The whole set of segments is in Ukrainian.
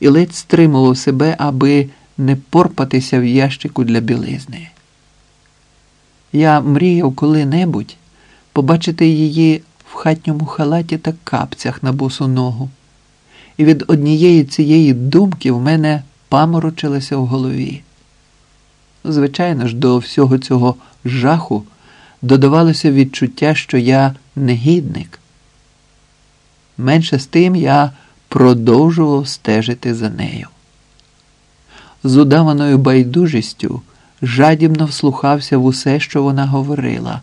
і ледь стримував себе, аби не порпатися в ящику для білизни. Я мріяв коли-небудь побачити її в хатньому халаті та капцях на босу ногу, і від однієї цієї думки в мене паморочилося в голові. Звичайно ж, до всього цього жаху додавалося відчуття, що я негідник. Менше з тим я продовжував стежити за нею. З удаваною байдужістю жадібно вслухався в усе, що вона говорила,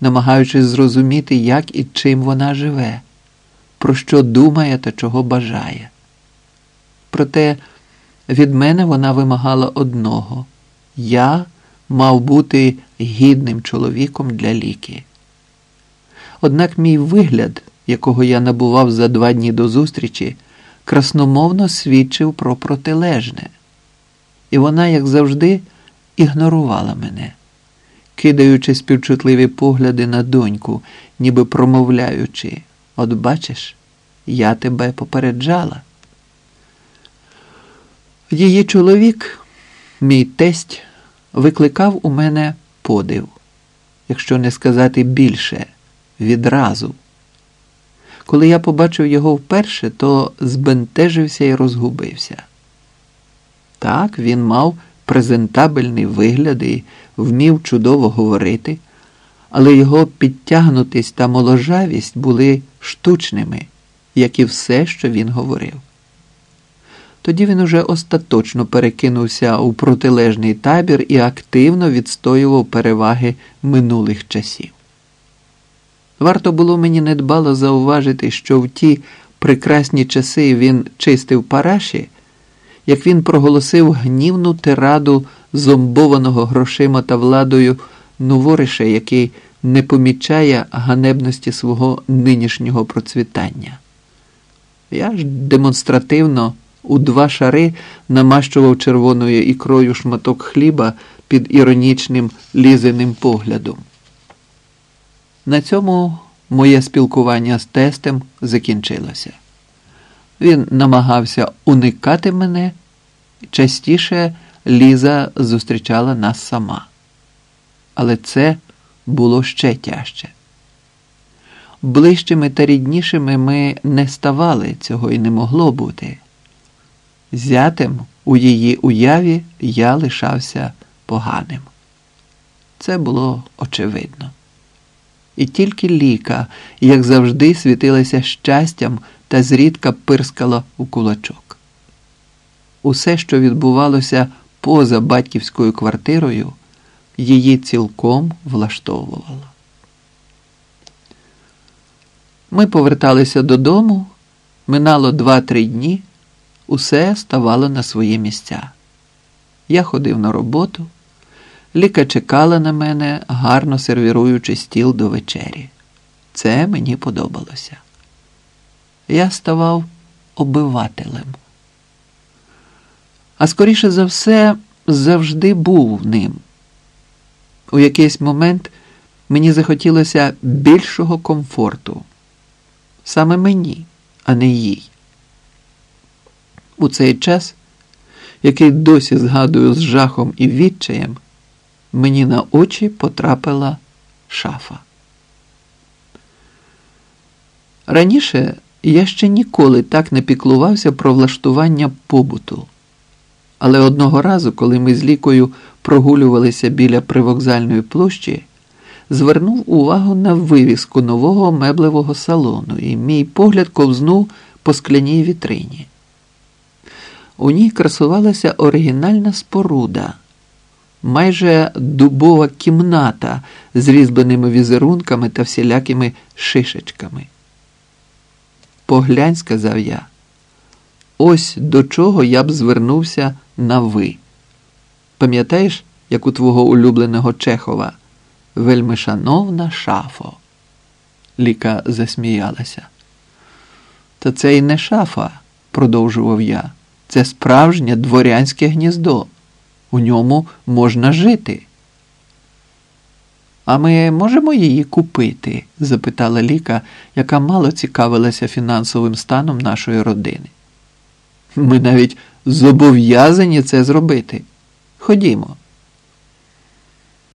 намагаючись зрозуміти, як і чим вона живе, про що думає та чого бажає. Проте від мене вона вимагала одного я мав бути гідним чоловіком для ліки. Однак мій вигляд, якого я набував за два дні до зустрічі, красномовно свідчив про протилежне, і вона, як завжди, ігнорувала мене, кидаючи співчутливі погляди на доньку, ніби промовляючи: От бачиш, я тебе попереджала. Її чоловік, мій тесть, викликав у мене подив, якщо не сказати більше, відразу. Коли я побачив його вперше, то збентежився і розгубився. Так, він мав презентабельний вигляд і вмів чудово говорити, але його підтягнутість та моложавість були штучними, як і все, що він говорив. Тоді він уже остаточно перекинувся у протилежний табір і активно відстоював переваги минулих часів. Варто було мені недбало зауважити, що в ті прекрасні часи він чистив параші, як він проголосив гнівну тираду зомбованого грошима та владою новориша, який не помічає ганебності свого нинішнього процвітання. Я ж демонстративно у два шари намащував червоною ікрою шматок хліба під іронічним лізеним поглядом. На цьому моє спілкування з тестем закінчилося. Він намагався уникати мене, частіше Ліза зустрічала нас сама. Але це було ще тяжче. Ближчими та ріднішими ми не ставали, цього і не могло бути. Зятем у її уяві я лишався поганим. Це було очевидно. І тільки ліка, як завжди, світилася щастям та зрідка пирскала у кулачок. Усе, що відбувалося поза батьківською квартирою, її цілком влаштовувало. Ми поверталися додому, минало два-три дні, усе ставало на свої місця. Я ходив на роботу. Ліка чекала на мене, гарно сервіруючи стіл до вечері. Це мені подобалося. Я ставав обивателем. А скоріше за все, завжди був ним. У якийсь момент мені захотілося більшого комфорту. Саме мені, а не їй. У цей час, який досі згадую з жахом і відчаєм мені на очі потрапила шафа. Раніше я ще ніколи так не піклувався про влаштування побуту. Але одного разу, коли ми з лікою прогулювалися біля привокзальної площі, звернув увагу на вивіску нового меблевого салону, і мій погляд ковзнув по скляній вітрині. У ній красувалася оригінальна споруда майже дубова кімната з різьбленими візерунками та всілякими шишечками. Поглянь, сказав я, ось до чого я б звернувся на ви. Пам'ятаєш, як у твого улюбленого Чехова? Вельми шановна шафо. Ліка засміялася. Та це й не шафа, продовжував я. Це справжнє дворянське гніздо у ньому можна жити. А ми можемо її купити? запитала Ліка, яка мало цікавилася фінансовим станом нашої родини. Ми навіть зобов'язані це зробити. Ходімо.